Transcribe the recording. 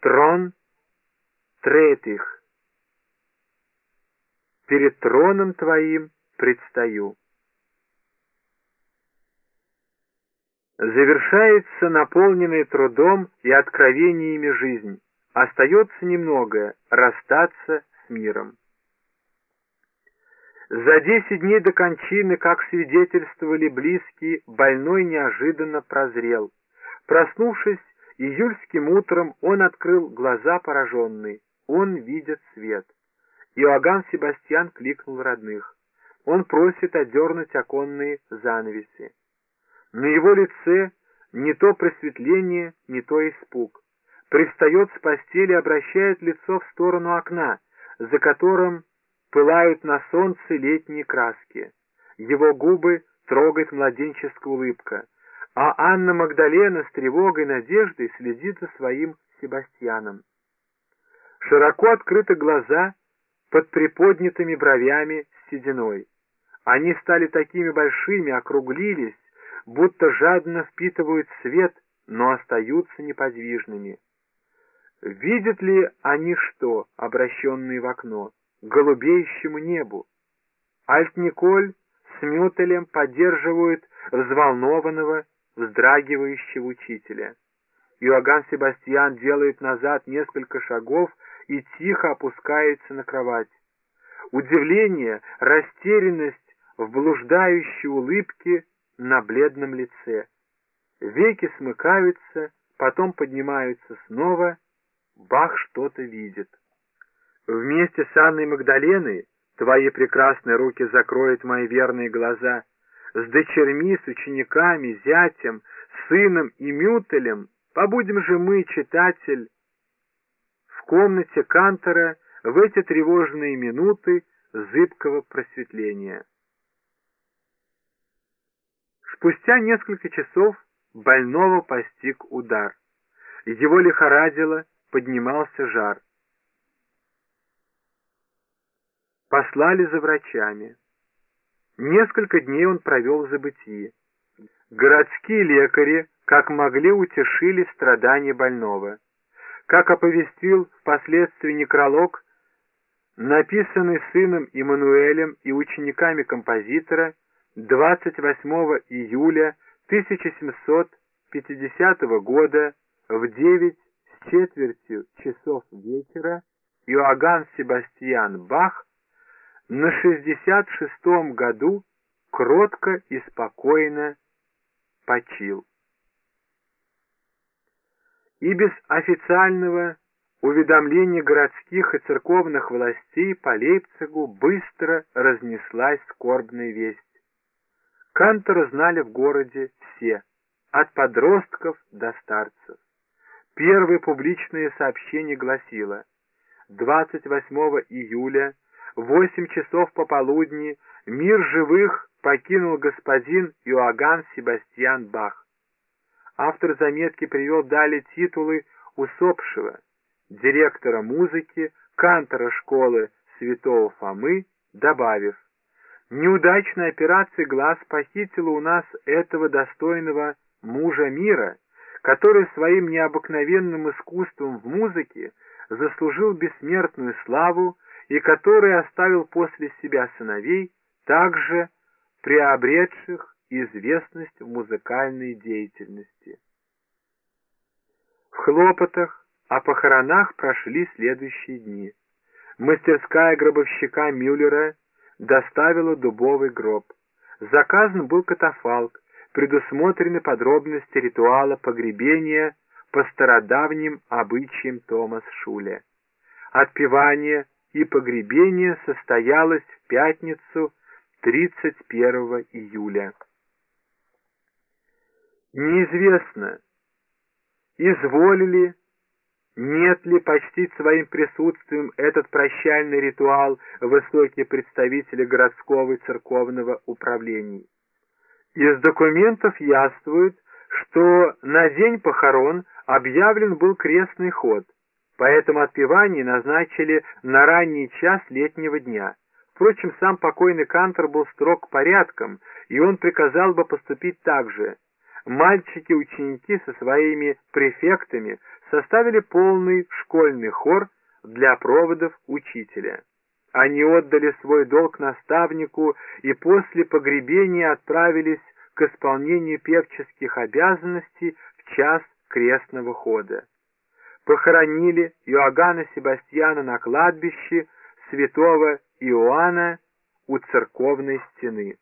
Трон третьих. Перед троном твоим предстаю. Завершается наполненная трудом и откровениями жизнь. Остается немногое — расстаться с миром. За десять дней до кончины, как свидетельствовали близкие, больной неожиданно прозрел. Проснувшись июльским утром, он открыл глаза пораженные. Он видит свет. Иоганн Себастьян кликнул родных. Он просит одернуть оконные занавеси. На его лице не то просветление, не то испуг. Привстает с постели, обращает лицо в сторону окна, за которым пылают на солнце летние краски. Его губы трогает младенческая улыбка, а Анна Магдалена с тревогой и надеждой следит за своим Себастьяном. Широко открыты глаза под приподнятыми бровями сединой. Они стали такими большими, округлились, будто жадно впитывают свет, но остаются неподвижными. Видят ли они что, обращенные в окно? голубеющему небу. Альт-Николь с Мютелем поддерживают взволнованного, вздрагивающего учителя. Иоганн Себастьян делает назад несколько шагов и тихо опускается на кровать. Удивление, растерянность в блуждающей улыбке на бледном лице. Веки смыкаются, потом поднимаются снова. Бах что-то видит. Вместе с Анной Магдаленой твои прекрасные руки закроют мои верные глаза. С дочерьми, с учениками, зятем, сыном и мютелем побудем же мы, читатель, в комнате Кантора в эти тревожные минуты зыбкого просветления. Спустя несколько часов больного постиг удар. Его лихорадило, поднимался жар. послали за врачами. Несколько дней он провел в забытии. Городские лекари, как могли, утешили страдания больного. Как оповестил впоследствии некролог, написанный сыном Иммануэлем и учениками композитора 28 июля 1750 года в 9 с четвертью часов вечера Иоганн Себастьян Бах на шестьдесят шестом году кротко и спокойно почил. И без официального уведомления городских и церковных властей по Лейпцигу быстро разнеслась скорбная весть. Кантора знали в городе все, от подростков до старцев. Первое публичное сообщение гласило 28 июля восемь часов пополудни мир живых покинул господин Иоганн Себастьян Бах. Автор заметки привел далее титулы усопшего, директора музыки, кантора школы святого Фомы, добавив, «Неудачная операция глаз похитила у нас этого достойного мужа мира, который своим необыкновенным искусством в музыке заслужил бессмертную славу и который оставил после себя сыновей, также приобретших известность в музыкальной деятельности. В хлопотах о похоронах прошли следующие дни. Мастерская гробовщика Мюллера доставила дубовый гроб. Заказан был катафалк, предусмотрены подробности ритуала погребения по стародавним обычаям Томас Шуля. Отпевание и погребение состоялось в пятницу 31 июля. Неизвестно, изволили, нет ли почтить своим присутствием этот прощальный ритуал высокие представители городского и церковного управления. Из документов яствует, что на день похорон объявлен был крестный ход – поэтому отпевание назначили на ранний час летнего дня. Впрочем, сам покойный Кантор был строг порядком, и он приказал бы поступить так же. Мальчики-ученики со своими префектами составили полный школьный хор для проводов учителя. Они отдали свой долг наставнику и после погребения отправились к исполнению певческих обязанностей в час крестного хода. Похоронили Иоганна Себастьяна на кладбище святого Иоанна у церковной стены.